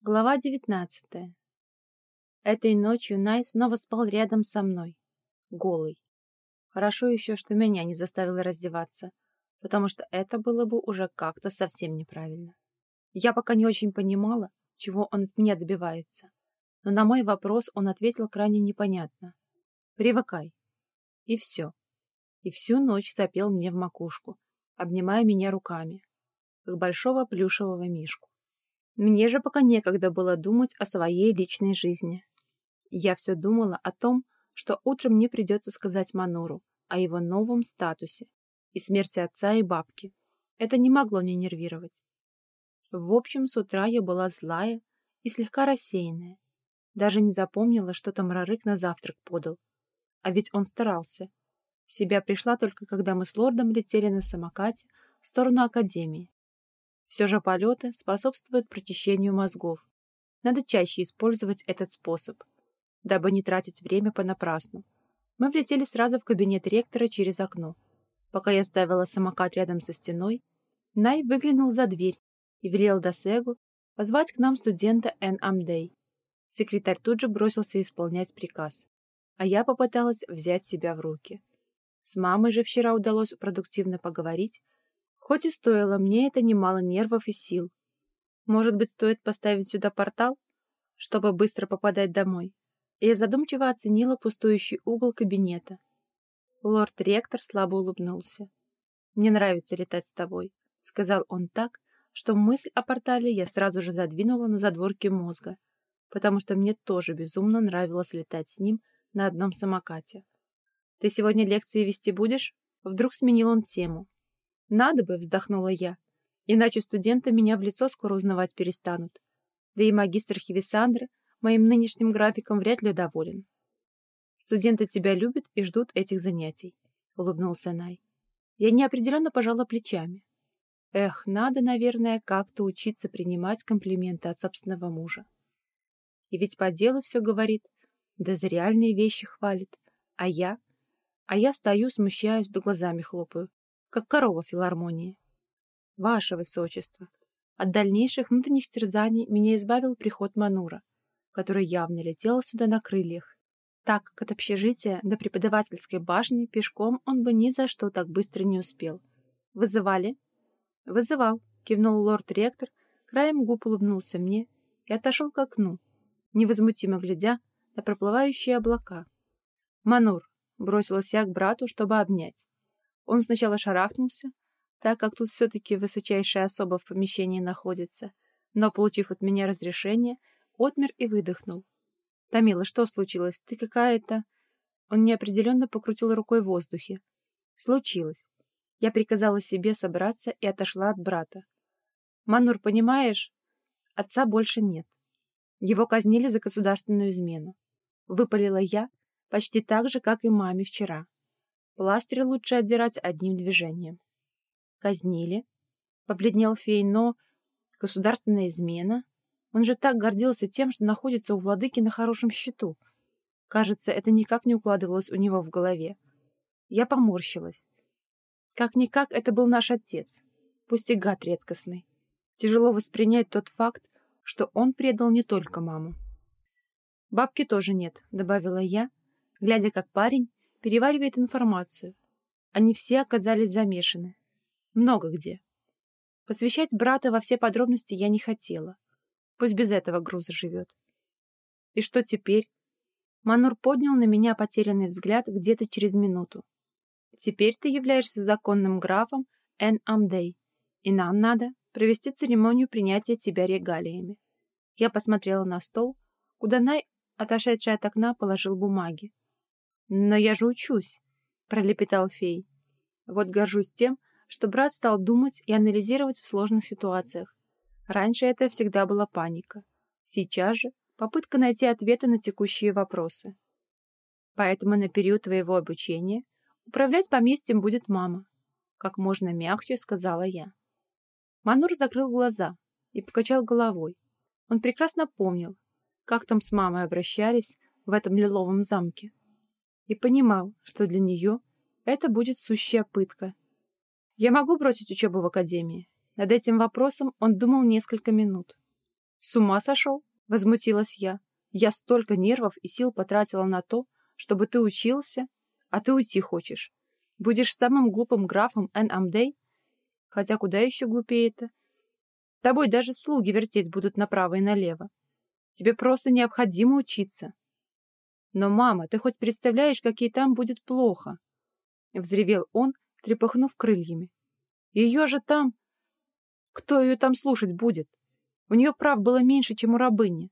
Глава девятнадцатая. Этой ночью Най снова спал рядом со мной, голый. Хорошо еще, что меня не заставило раздеваться, потому что это было бы уже как-то совсем неправильно. Я пока не очень понимала, чего он от меня добивается, но на мой вопрос он ответил крайне непонятно. «Привыкай». И все. И всю ночь сопел мне в макушку, обнимая меня руками, как большого плюшевого мишку. Мне же пока некогда было думать о своей личной жизни. Я все думала о том, что утром мне придется сказать Мануру о его новом статусе и смерти отца и бабки. Это не могло не нервировать. В общем, с утра я была злая и слегка рассеянная. Даже не запомнила, что там Рарык на завтрак подал. А ведь он старался. В себя пришла только, когда мы с лордом летели на самокате в сторону Академии. Все же полеты способствуют прочищению мозгов. Надо чаще использовать этот способ, дабы не тратить время понапрасну. Мы влетели сразу в кабинет ректора через окно. Пока я ставила самокат рядом со стеной, Най выглянул за дверь и велел Досегу позвать к нам студента Эн Амдей. Секретарь тут же бросился исполнять приказ, а я попыталась взять себя в руки. С мамой же вчера удалось продуктивно поговорить, Хоть и стоило мне это немало нервов и сил. Может быть, стоит поставить сюда портал, чтобы быстро попадать домой? Я задумчиво оценила пустующий угол кабинета. Лорд-ректор слабо улыбнулся. «Мне нравится летать с тобой», — сказал он так, что мысль о портале я сразу же задвинула на задворке мозга, потому что мне тоже безумно нравилось летать с ним на одном самокате. «Ты сегодня лекции вести будешь?» Вдруг сменил он тему. «Надо бы», — вздохнула я. «Иначе студенты меня в лицо скоро узнавать перестанут. Да и магистр Хивисандра моим нынешним графиком вряд ли доволен». «Студенты тебя любят и ждут этих занятий», — улыбнулся Най. Я неопределенно пожала плечами. Эх, надо, наверное, как-то учиться принимать комплименты от собственного мужа. И ведь по делу все говорит, да за реальные вещи хвалит. А я? А я стою, смущаюсь, да глазами хлопаю как корова филармонии. Ваше Высочество, от дальнейших внутренних терзаний меня избавил приход Манура, который явно летел сюда на крыльях, так как от общежития до преподавательской башни пешком он бы ни за что так быстро не успел. «Вызывали?» «Вызывал», — кивнул лорд-ректор, краем губ улыбнулся мне и отошел к окну, невозмутимо глядя на проплывающие облака. «Манур», — бросилась я к брату, чтобы обнять. Он сначала шарахнулся, так как тут все-таки высочайшая особа в помещении находится, но, получив от меня разрешение, отмер и выдохнул. «Томила, что случилось? Ты какая-то...» Он неопределенно покрутил рукой в воздухе. «Случилось. Я приказала себе собраться и отошла от брата. Манур, понимаешь, отца больше нет. Его казнили за государственную измену. Выпалила я почти так же, как и маме вчера. Пластырь лучше отдирать одним движением. Казнили. Побледнел фей, но... Государственная измена. Он же так гордился тем, что находится у владыки на хорошем счету. Кажется, это никак не укладывалось у него в голове. Я поморщилась. Как-никак это был наш отец, пусть и гад редкостный. Тяжело воспринять тот факт, что он предал не только маму. «Бабки тоже нет», — добавила я, глядя, как парень переваривает информацию. Они все оказались замешаны. Много где. Посвящать брата во все подробности я не хотела. Пусть без этого груза живет. И что теперь? Манур поднял на меня потерянный взгляд где-то через минуту. Теперь ты являешься законным графом Эн Амдей, и нам надо провести церемонию принятия тебя регалиями. Я посмотрела на стол, куда Най, отошедший от окна, положил бумаги. «Но я же учусь», — пролепетал фей. «Вот горжусь тем, что брат стал думать и анализировать в сложных ситуациях. Раньше это всегда была паника. Сейчас же попытка найти ответы на текущие вопросы. Поэтому на период твоего обучения управлять поместьем будет мама», — как можно мягче сказала я. Манур закрыл глаза и покачал головой. Он прекрасно помнил, как там с мамой обращались в этом лиловом замке и понимал, что для нее это будет сущая пытка. Я могу бросить учебу в академии? Над этим вопросом он думал несколько минут. С ума сошел? Возмутилась я. Я столько нервов и сил потратила на то, чтобы ты учился, а ты уйти хочешь. Будешь самым глупым графом Эн Амдей? Хотя куда еще глупее это? Тобой даже слуги вертеть будут направо и налево. Тебе просто необходимо учиться. Но, мама, ты хоть представляешь, как ей там будет плохо? Взревел он, трепыхнув крыльями. Ее же там... Кто ее там слушать будет? У нее прав было меньше, чем у рабыни.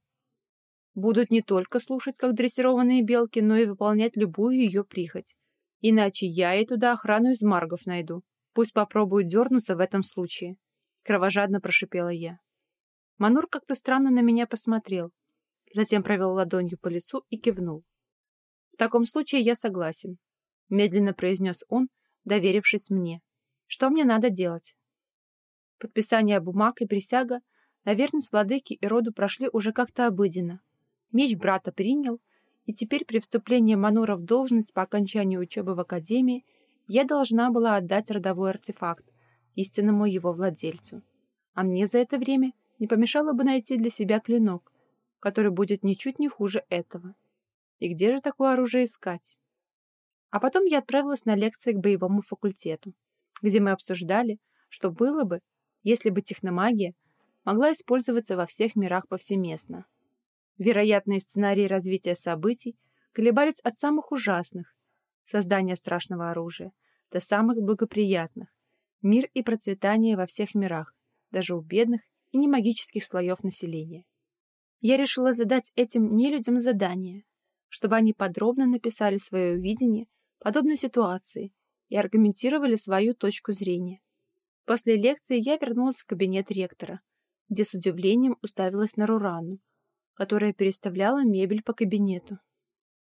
Будут не только слушать, как дрессированные белки, но и выполнять любую ее прихоть. Иначе я и туда охрану из маргов найду. Пусть попробуют дернуться в этом случае. Кровожадно прошипела я. Манур как-то странно на меня посмотрел. Затем провел ладонью по лицу и кивнул. В таком случае я согласен. Медленно произнес он, доверившись мне. Что мне надо делать? Подписание бумаг и присяга на верность владыке и роду прошли уже как-то обыденно. Меч брата принял, и теперь при вступлении Манура в должность по окончанию учебы в академии я должна была отдать родовой артефакт истинному его владельцу. А мне за это время не помешало бы найти для себя клинок, который будет ничуть не хуже этого. И где же такое оружие искать? А потом я отправилась на лекции к боевому факультету, где мы обсуждали, что было бы, если бы техномагия могла использоваться во всех мирах повсеместно. Вероятные сценарии развития событий колебались от самых ужасных — создания страшного оружия, до самых благоприятных — мир и процветание во всех мирах, даже у бедных и немагических слоев населения. Я решила задать этим нелюдям задание, чтобы они подробно написали свое видение подобной ситуации и аргументировали свою точку зрения. После лекции я вернулась в кабинет ректора, где с удивлением уставилась на Рурану, которая переставляла мебель по кабинету.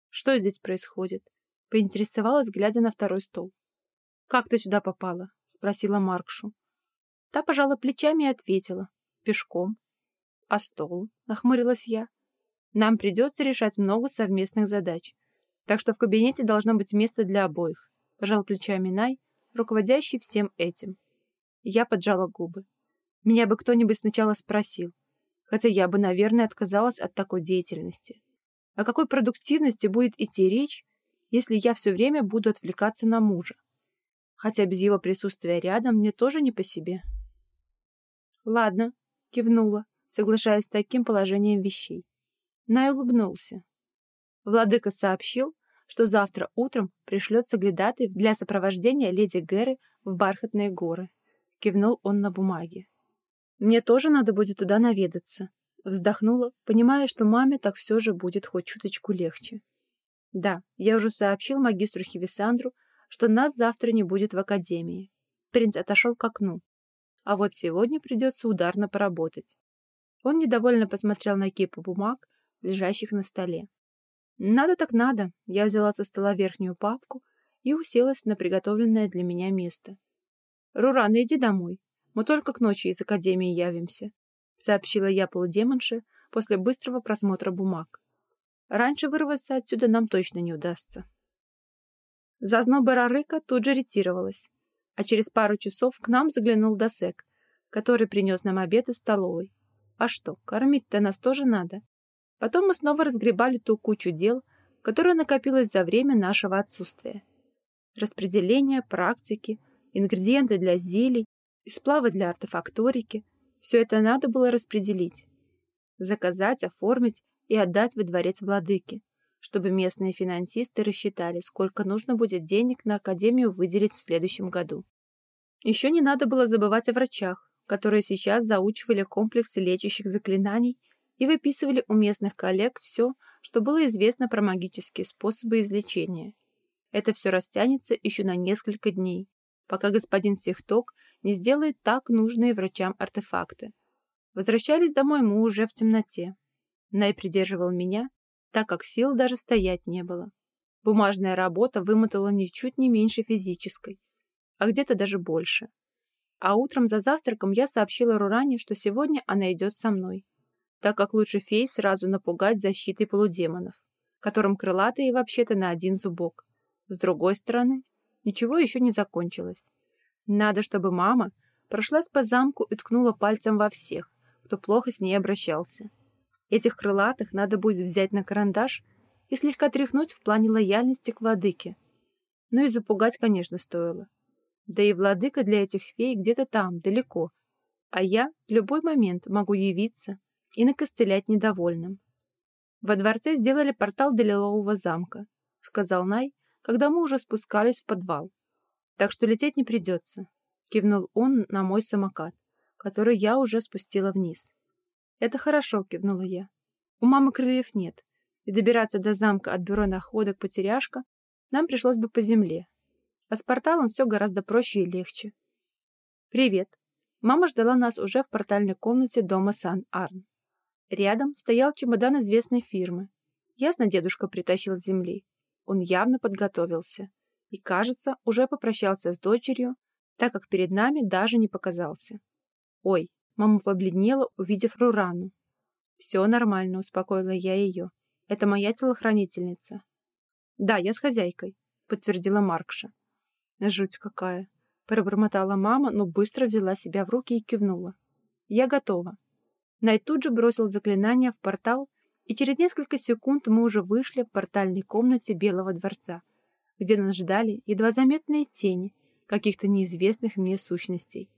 «Что здесь происходит?» — поинтересовалась, глядя на второй стол. «Как ты сюда попала?» — спросила Маркшу. Та пожала плечами и ответила. «Пешком». «А стол?» — нахмурилась я. «Нам придется решать много совместных задач, так что в кабинете должно быть место для обоих», — пожал плечами Най, руководящий всем этим. Я поджала губы. Меня бы кто-нибудь сначала спросил, хотя я бы, наверное, отказалась от такой деятельности. О какой продуктивности будет идти речь, если я все время буду отвлекаться на мужа? Хотя без его присутствия рядом мне тоже не по себе. «Ладно», — кивнула, соглашаясь с таким положением вещей. Най улыбнулся. Владыка сообщил, что завтра утром пришлет соглядатый для сопровождения леди Геры в Бархатные горы. Кивнул он на бумаге. Мне тоже надо будет туда наведаться. Вздохнула, понимая, что маме так все же будет хоть чуточку легче. Да, я уже сообщил магистру Хивисандру, что нас завтра не будет в академии. Принц отошел к окну. А вот сегодня придется ударно поработать. Он недовольно посмотрел на кипу бумаг, лежащих на столе. Надо так надо. Я взяла со стола верхнюю папку и уселась на приготовленное для меня место. «Рурана, иди домой. Мы только к ночи из Академии явимся», — сообщила я полудемонше после быстрого просмотра бумаг. «Раньше вырваться отсюда нам точно не удастся». Зазноба Рарыка тут же ретировалась, а через пару часов к нам заглянул Досек, который принес нам обед из столовой. А что, кормить-то нас тоже надо. Потом мы снова разгребали ту кучу дел, которая накопилась за время нашего отсутствия. Распределение, практики, ингредиенты для зелий, и сплавы для артефакторики. Все это надо было распределить. Заказать, оформить и отдать во дворец владыки, чтобы местные финансисты рассчитали, сколько нужно будет денег на Академию выделить в следующем году. Еще не надо было забывать о врачах, которые сейчас заучивали комплексы лечащих заклинаний и выписывали у местных коллег все, что было известно про магические способы излечения. Это все растянется еще на несколько дней, пока господин Сихток не сделает так нужные врачам артефакты. Возвращались домой мы уже в темноте. Най придерживал меня, так как сил даже стоять не было. Бумажная работа вымотала ничуть не меньше физической, а где-то даже больше. А утром за завтраком я сообщила Руране, что сегодня она идет со мной, так как лучше фей сразу напугать защитой полудемонов, которым крылатые вообще-то на один зубок. С другой стороны, ничего еще не закончилось. Надо, чтобы мама прошлась по замку и ткнула пальцем во всех, кто плохо с ней обращался. Этих крылатых надо будет взять на карандаш и слегка тряхнуть в плане лояльности к владыке. Ну и запугать, конечно, стоило. Да и владыка для этих фей где-то там, далеко. А я в любой момент могу явиться и накостылять недовольным. Во дворце сделали портал до Лилового замка, сказал Най, когда мы уже спускались в подвал. Так что лететь не придется, кивнул он на мой самокат, который я уже спустила вниз. Это хорошо, кивнула я. У мамы крыльев нет, и добираться до замка от бюро находок потеряшка нам пришлось бы по земле. А с порталом все гораздо проще и легче. «Привет!» Мама ждала нас уже в портальной комнате дома Сан-Арн. Рядом стоял чемодан известной фирмы. Ясно, дедушка притащил с земли. Он явно подготовился. И, кажется, уже попрощался с дочерью, так как перед нами даже не показался. «Ой!» Мама побледнела, увидев Рурану. «Все нормально», — успокоила я ее. «Это моя телохранительница». «Да, я с хозяйкой», — подтвердила Маркша. «Жуть какая!» — пробормотала мама, но быстро взяла себя в руки и кивнула. «Я готова». Найт тут же бросил заклинание в портал, и через несколько секунд мы уже вышли в портальной комнате Белого дворца, где нас ждали едва заметные тени каких-то неизвестных мне сущностей.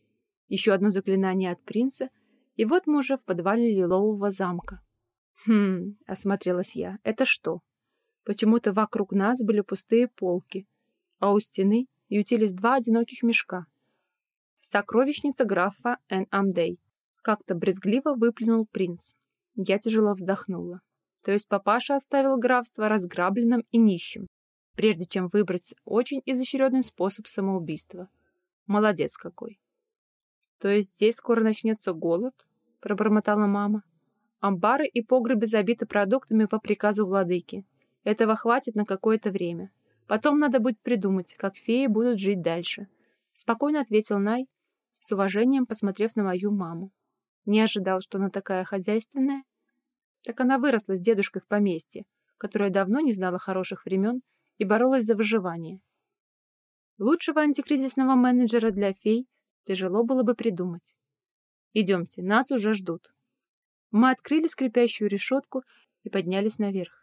Еще одно заклинание от принца, и вот мы уже в подвале Лилового замка. «Хм...» — осмотрелась я. «Это что?» Почему-то вокруг нас были пустые полки, а у стены ютились два одиноких мешка. Сокровищница графа Эн Амдей. Как-то брезгливо выплюнул принц. Я тяжело вздохнула. То есть папаша оставил графство разграбленным и нищим, прежде чем выбрать очень изощренный способ самоубийства. Молодец какой. То есть здесь скоро начнется голод? Пробормотала мама. Амбары и погребы забиты продуктами по приказу владыки. Этого хватит на какое-то время. Потом надо будет придумать, как феи будут жить дальше. Спокойно ответил Най, с уважением посмотрев на мою маму. Не ожидал, что она такая хозяйственная. Так она выросла с дедушкой в поместье, которое давно не знало хороших времен и боролась за выживание. Лучшего антикризисного менеджера для фей тяжело было бы придумать. «Идемте, нас уже ждут». Мы открыли скрипящую решетку и поднялись наверх.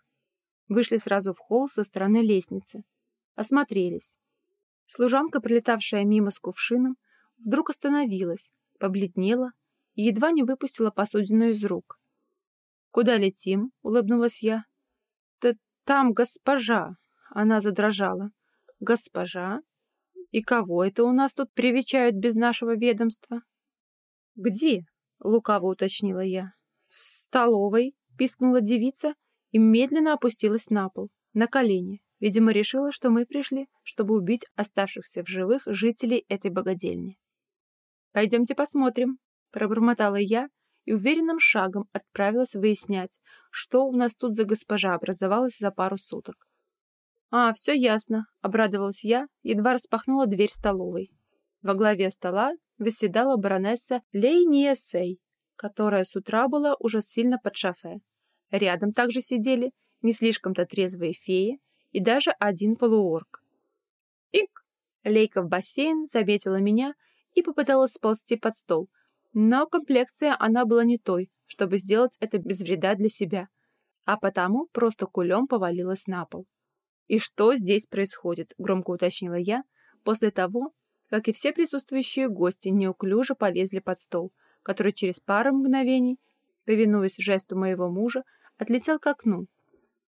Вышли сразу в холл со стороны лестницы. Осмотрелись. Служанка, прилетавшая мимо с кувшином, вдруг остановилась, побледнела и едва не выпустила посудину из рук. «Куда летим?» — улыбнулась я. «Да там госпожа!» — она задрожала. «Госпожа? И кого это у нас тут привечают без нашего ведомства?» «Где?» — лукаво уточнила я. «В столовой», — пискнула девица и медленно опустилась на пол, на колени. Видимо, решила, что мы пришли, чтобы убить оставшихся в живых жителей этой богадельни. «Пойдемте посмотрим», — пробормотала я и уверенным шагом отправилась выяснять, что у нас тут за госпожа образовалась за пару суток. «А, все ясно», — обрадовалась я, едва распахнула дверь столовой. Во главе стола восседала баронесса Лейния Сей, которая с утра была уже сильно под шафе. Рядом также сидели не слишком-то трезвые феи и даже один полуорк. «Ик!» Лейка в бассейн заметила меня и попыталась сползти под стол, но комплекция она была не той, чтобы сделать это без вреда для себя, а потому просто кулем повалилась на пол. «И что здесь происходит?» — громко уточнила я, после того, как и все присутствующие гости неуклюже полезли под стол, который через пару мгновений, повинуясь жесту моего мужа, отлетел к окну.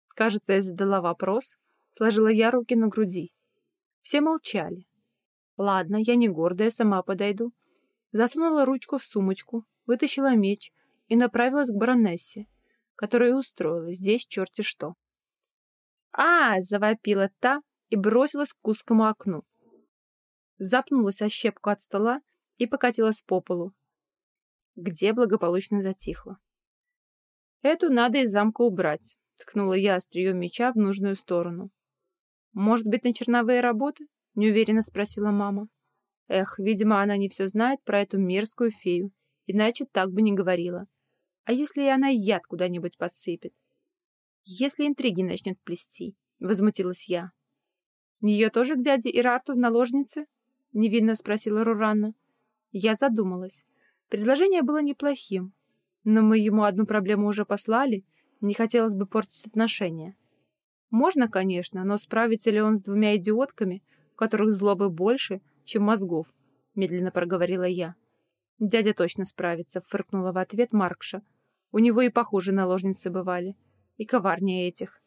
Кажется, я задала вопрос, сложила я руки на груди. Все молчали. Ладно, я не гордая, сама подойду. Засунула ручку в сумочку, вытащила меч и направилась к баронессе, которая устроила здесь черти что. а завопила та и бросилась к узкому окну. Запнулась о щепку от стола и покатилась по полу, где благополучно затихла. «Эту надо из замка убрать», — ткнула я острием меча в нужную сторону. «Может быть, на черновые работы?» — неуверенно спросила мама. Эх, видимо, она не все знает про эту мерзкую фею, иначе так бы не говорила. А если и она яд куда-нибудь подсыпет? Если интриги начнет плести, — возмутилась я. Ее тоже к дяде Ирарту в наложнице? — невинно спросила Руранна. Я задумалась. Предложение было неплохим, Но мы ему одну проблему уже послали, не хотелось бы портить отношения. Можно, конечно, но справится ли он с двумя идиотками, у которых злобы больше, чем мозгов, медленно проговорила я. Дядя точно справится, фыркнула в ответ Маркша. У него и похуже наложницы бывали, и коварнее этих.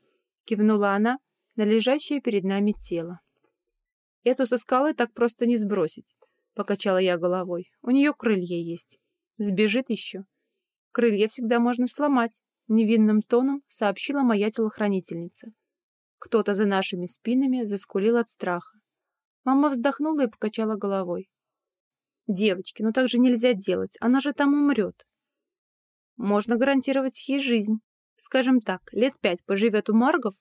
Кивнула она на лежащее перед нами тело. Эту со скалы так просто не сбросить, покачала я головой. У нее крылья есть. Сбежит еще. Крылья всегда можно сломать, невинным тоном сообщила моя телохранительница. Кто-то за нашими спинами заскулил от страха. Мама вздохнула и покачала головой. «Девочки, ну так же нельзя делать, она же там умрет». «Можно гарантировать ей жизнь. Скажем так, лет пять поживет у Маргов,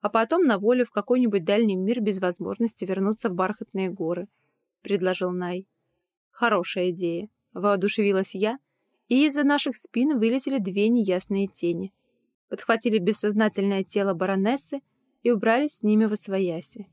а потом на волю в какой-нибудь дальний мир без возможности вернуться в бархатные горы», — предложил Най. «Хорошая идея», — воодушевилась я, и из-за наших спин вылетели две неясные тени. Подхватили бессознательное тело баронессы и убрались с ними в освояси.